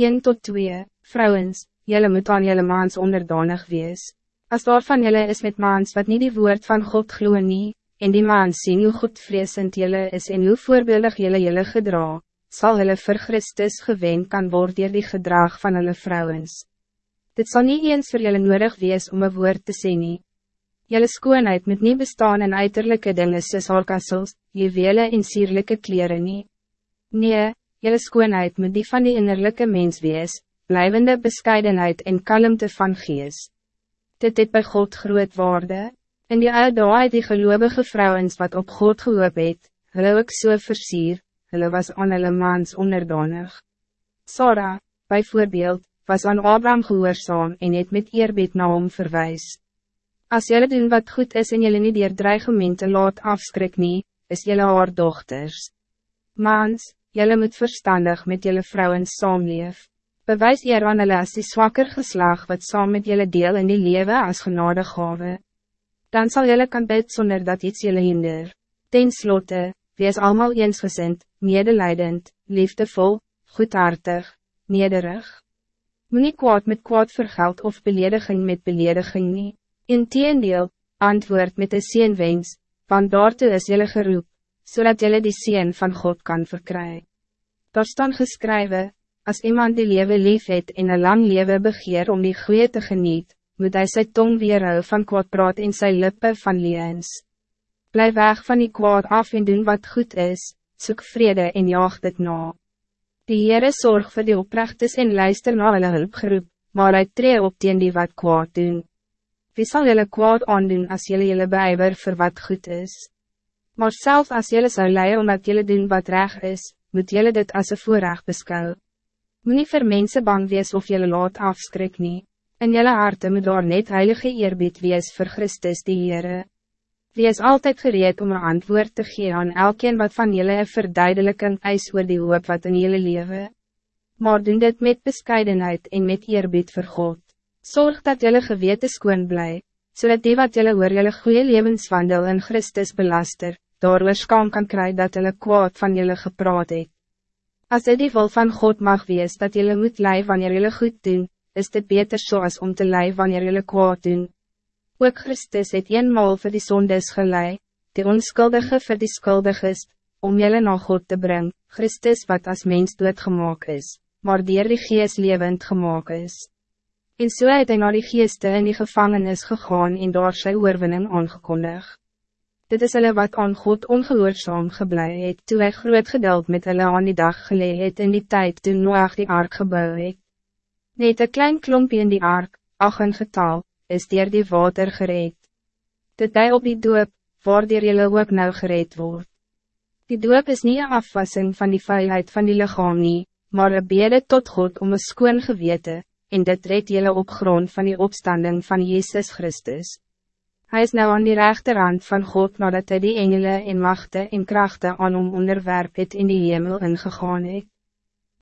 1 tot 2, Vrouwens, jelle moet aan jelle maans onderdanig wees. As daar van jelle is met maans wat niet die woord van God glo nie, en die maans sien hoe goed vreesend jelle is en hoe voorbeeldig jelle jelle gedra, zal hulle vir Christus gewen kan worden die gedrag van hulle vrouwens. Dit zal niet eens voor jelle nodig wees om een woord te sê nie. Jelle skoonheid moet niet bestaan in uiterlijke dingen soos harkassels, juwele en sierlijke kleren nie. Nee, jelle skoonheid moet die van die innerlijke mens wees, blijvende bescheidenheid en kalmte van gees. Dit het bij God groot waarde, in die oude daai die geloofige vrouwens wat op God gehoop het, hulle ook so versier, hulle was aan hulle maans onderdanig. Sarah, bijvoorbeeld, was aan Abraham gehoorzaam en het met eerbied na hom verwijs. Als jullie doen wat goed is en jullie niet die dreigementen laat afskrik nie, is jullie haar dochters. Maans, jullie moet verstandig met jullie vrouwen saamleef. Bewijs eer aan hulle as die zwakker geslag wat saam met jullie deel in die lewe as genade gave. Dan zal jullie kan bid zonder dat iets jullie hinder. Ten slotte, wees allemaal eensgezind, medelijdend, liefdevol, goedhartig, nederig. Moet nie kwaad met kwaad vergeld of belediging met belediging nie. Inteendeel, antwoord met een seenwens, want daartoe is jullie geroep, zodat jullie die seen van God kan verkrijgen. Daar staan geschreven, als iemand die lewe lief het en een lang leven begeer om die goeie te geniet, moet hij zijn tong weerhou van kwaad praat en zijn lippen van liens. Blijf weg van die kwaad af en doen wat goed is, zoek vrede en jaag dit na. Die Heere zorg voor die oprechtes en luister na hulle hulpgeroep, maar hy tree op teen die wat kwaad doen. Wie zal jullie kwaad aandoen als jullie jullie bijber voor wat goed is? Maar zelfs als jullie zou leiden omdat jullie doen wat recht is, moet jullie dit als een voorrecht beschouwen. Moet nie vir mense bang wees of jylle laat afskrik nie. In jylle harte moet daar net heilige eerbied wees vir Christus die Heere. Wees altijd gereed om een antwoord te geven aan elkeen wat van jylle een verduidelijking eis oor die hoop wat in jylle lewe. Maar doen dit met bescheidenheid en met eerbied vir God. Zorg dat jylle gewete skoon bly, zodat die wat jylle oor jylle goeie levenswandel in Christus belaster, daar skam kan kry dat jylle kwaad van jylle gepraat het. Als het die wil van God mag wees dat jullie moet lijf wanneer jullie goed doen, is dit beter zoals om te lijf wanneer jullie kwaad doen. Ook Christus het eenmaal voor die zondes gelei, die onschuldige voor die schuldig is, om jullie naar God te brengen, Christus wat als mens doodgemaak is, maar die die geest levend gemaakt is. En so het hy na die geeste in die gevangenis gegaan en daar sy oorwinning aangekondig. Dit is hulle wat aan God ongehoorzaam geblei het, toe hy groot geduld met hulle aan die dag gelee het in die tijd toen Noach die ark gebouw het. Net een klein klompje in die ark, ach in getal, is dier die water gereed. Dit hy op die doop, waardier jylle ook nou gereed word. Die doop is niet een afwassing van die veiligheid van die lichaam nie, maar een bede tot God om een skoon gewete, en dit red jylle op grond van die opstanding van Jezus Christus. Hij is nou aan die rechterhand van God nadat hij die engelen en machten en krachten aan hom onderwerp het in die hemel ingegaan het.